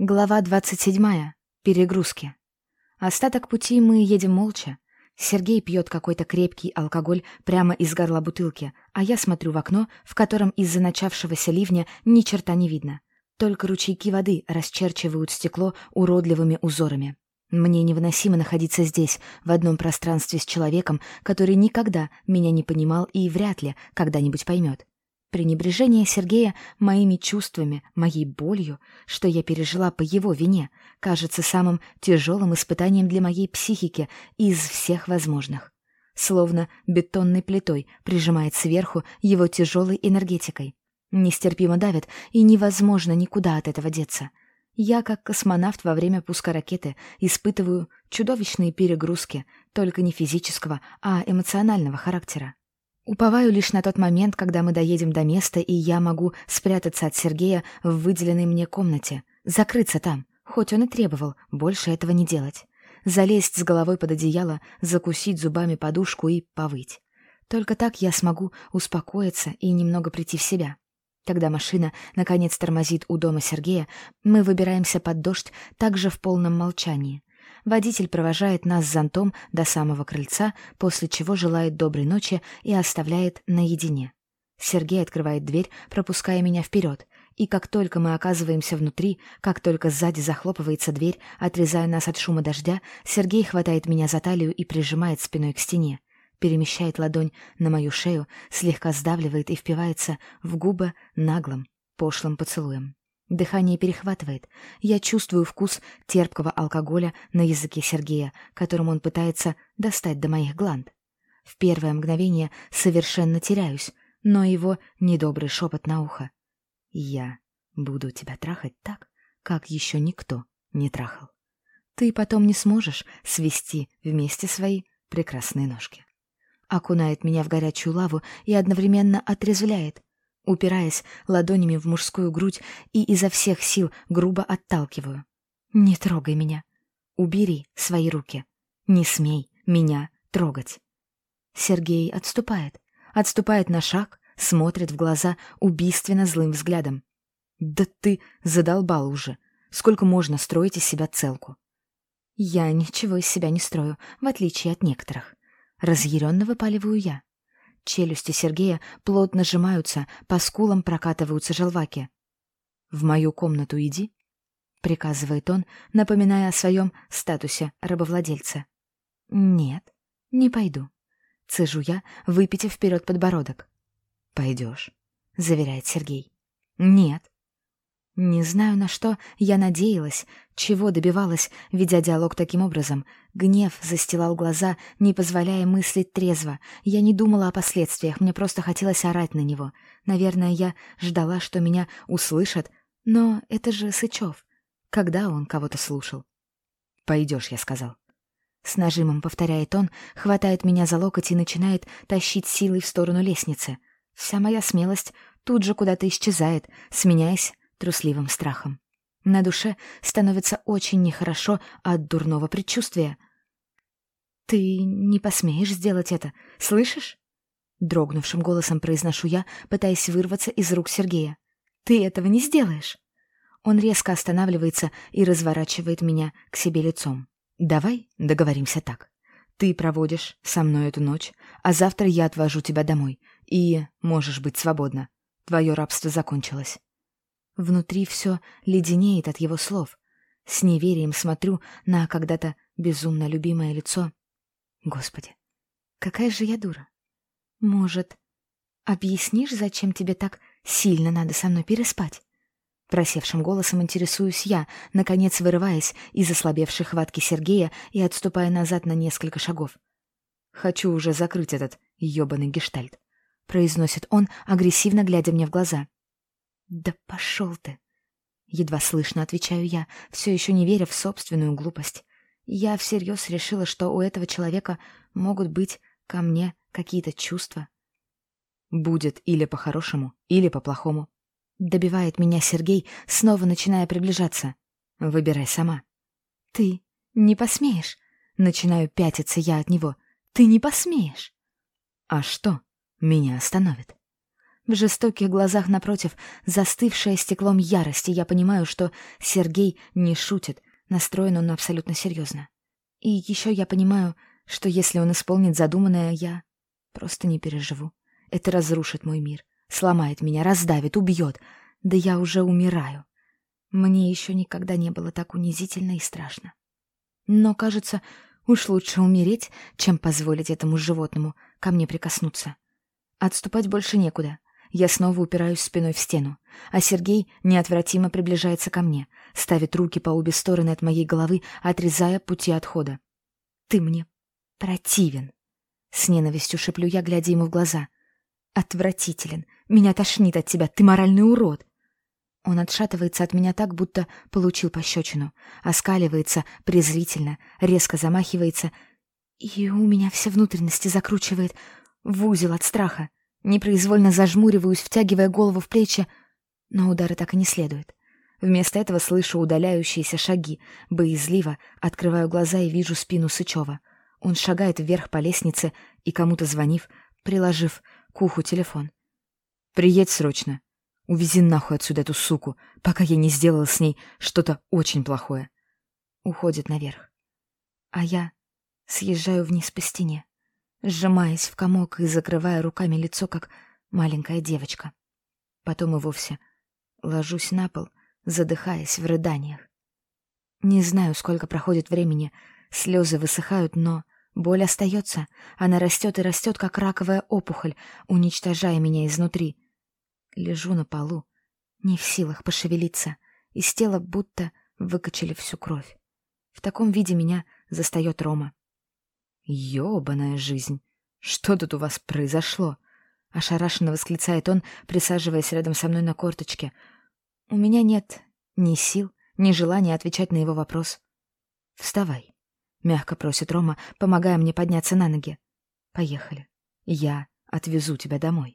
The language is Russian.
Глава 27. Перегрузки. Остаток пути мы едем молча. Сергей пьет какой-то крепкий алкоголь прямо из горла бутылки, а я смотрю в окно, в котором из-за начавшегося ливня ни черта не видно. Только ручейки воды расчерчивают стекло уродливыми узорами. Мне невыносимо находиться здесь, в одном пространстве с человеком, который никогда меня не понимал и вряд ли когда-нибудь поймет. Пренебрежение Сергея моими чувствами, моей болью, что я пережила по его вине, кажется самым тяжелым испытанием для моей психики из всех возможных. Словно бетонной плитой прижимает сверху его тяжелой энергетикой. Нестерпимо давит, и невозможно никуда от этого деться. Я, как космонавт во время пуска ракеты, испытываю чудовищные перегрузки, только не физического, а эмоционального характера. Уповаю лишь на тот момент, когда мы доедем до места, и я могу спрятаться от Сергея в выделенной мне комнате, закрыться там, хоть он и требовал больше этого не делать. Залезть с головой под одеяло, закусить зубами подушку и повыть. Только так я смогу успокоиться и немного прийти в себя. Когда машина, наконец, тормозит у дома Сергея, мы выбираемся под дождь также в полном молчании. Водитель провожает нас с зонтом до самого крыльца, после чего желает доброй ночи и оставляет наедине. Сергей открывает дверь, пропуская меня вперед, и как только мы оказываемся внутри, как только сзади захлопывается дверь, отрезая нас от шума дождя, Сергей хватает меня за талию и прижимает спиной к стене, перемещает ладонь на мою шею, слегка сдавливает и впивается в губы наглым, пошлым поцелуем. Дыхание перехватывает. Я чувствую вкус терпкого алкоголя на языке Сергея, которым он пытается достать до моих гланд. В первое мгновение совершенно теряюсь, но его недобрый шепот на ухо. «Я буду тебя трахать так, как еще никто не трахал. Ты потом не сможешь свести вместе свои прекрасные ножки». Окунает меня в горячую лаву и одновременно отрезвляет, упираясь ладонями в мужскую грудь и изо всех сил грубо отталкиваю. «Не трогай меня. Убери свои руки. Не смей меня трогать». Сергей отступает. Отступает на шаг, смотрит в глаза убийственно злым взглядом. «Да ты задолбал уже. Сколько можно строить из себя целку?» «Я ничего из себя не строю, в отличие от некоторых. Разъяренно выпаливаю я. Челюсти Сергея плотно сжимаются, по скулам прокатываются желваки. «В мою комнату иди», — приказывает он, напоминая о своем статусе рабовладельца. «Нет, не пойду», — цежу я, выпитив вперед подбородок. «Пойдешь», — заверяет Сергей. «Нет», не знаю, на что я надеялась, чего добивалась, ведя диалог таким образом. Гнев застилал глаза, не позволяя мыслить трезво. Я не думала о последствиях, мне просто хотелось орать на него. Наверное, я ждала, что меня услышат, но это же Сычев. Когда он кого-то слушал? «Пойдешь», — я сказал. С нажимом повторяет он, хватает меня за локоть и начинает тащить силой в сторону лестницы. Вся моя смелость тут же куда-то исчезает, сменяясь трусливым страхом. На душе становится очень нехорошо от дурного предчувствия. «Ты не посмеешь сделать это, слышишь?» Дрогнувшим голосом произношу я, пытаясь вырваться из рук Сергея. «Ты этого не сделаешь!» Он резко останавливается и разворачивает меня к себе лицом. «Давай договоримся так. Ты проводишь со мной эту ночь, а завтра я отвожу тебя домой, и можешь быть свободна. Твое рабство закончилось. Внутри все леденеет от его слов. С неверием смотрю на когда-то безумно любимое лицо. Господи, какая же я дура. Может, объяснишь, зачем тебе так сильно надо со мной переспать? Просевшим голосом интересуюсь я, наконец вырываясь из ослабевшей хватки Сергея и отступая назад на несколько шагов. «Хочу уже закрыть этот ёбаный гештальт», — произносит он, агрессивно глядя мне в глаза. «Да пошел ты!» Едва слышно отвечаю я, все еще не веря в собственную глупость. Я всерьез решила, что у этого человека могут быть ко мне какие-то чувства. «Будет или по-хорошему, или по-плохому», — добивает меня Сергей, снова начиная приближаться. «Выбирай сама». «Ты не посмеешь?» — начинаю пятиться я от него. «Ты не посмеешь!» «А что меня остановит?» В жестоких глазах напротив, застывшая стеклом ярости, я понимаю, что Сергей не шутит, настроен он абсолютно серьезно. И еще я понимаю, что если он исполнит задуманное, я просто не переживу. Это разрушит мой мир, сломает меня, раздавит, убьет. Да я уже умираю. Мне еще никогда не было так унизительно и страшно. Но, кажется, уж лучше умереть, чем позволить этому животному ко мне прикоснуться. Отступать больше некуда. Я снова упираюсь спиной в стену, а Сергей неотвратимо приближается ко мне, ставит руки по обе стороны от моей головы, отрезая пути отхода. «Ты мне противен!» С ненавистью шеплю я, глядя ему в глаза. «Отвратителен! Меня тошнит от тебя! Ты моральный урод!» Он отшатывается от меня так, будто получил пощечину, оскаливается презрительно, резко замахивается, и у меня все внутренности закручивает в узел от страха. Непроизвольно зажмуриваюсь, втягивая голову в плечи, но удары так и не следует. Вместо этого слышу удаляющиеся шаги, боязливо открываю глаза и вижу спину Сычева. Он шагает вверх по лестнице и, кому-то звонив, приложив к уху телефон. «Приедь срочно. Увези нахуй отсюда эту суку, пока я не сделала с ней что-то очень плохое». Уходит наверх. А я съезжаю вниз по стене сжимаясь в комок и закрывая руками лицо, как маленькая девочка. Потом и вовсе ложусь на пол, задыхаясь в рыданиях. Не знаю, сколько проходит времени, слезы высыхают, но боль остается. Она растет и растет, как раковая опухоль, уничтожая меня изнутри. Лежу на полу, не в силах пошевелиться, из тела будто выкачали всю кровь. В таком виде меня застает Рома. «Ёбаная жизнь! Что тут у вас произошло?» — ошарашенно восклицает он, присаживаясь рядом со мной на корточке. «У меня нет ни сил, ни желания отвечать на его вопрос». «Вставай», — мягко просит Рома, помогая мне подняться на ноги. «Поехали. Я отвезу тебя домой».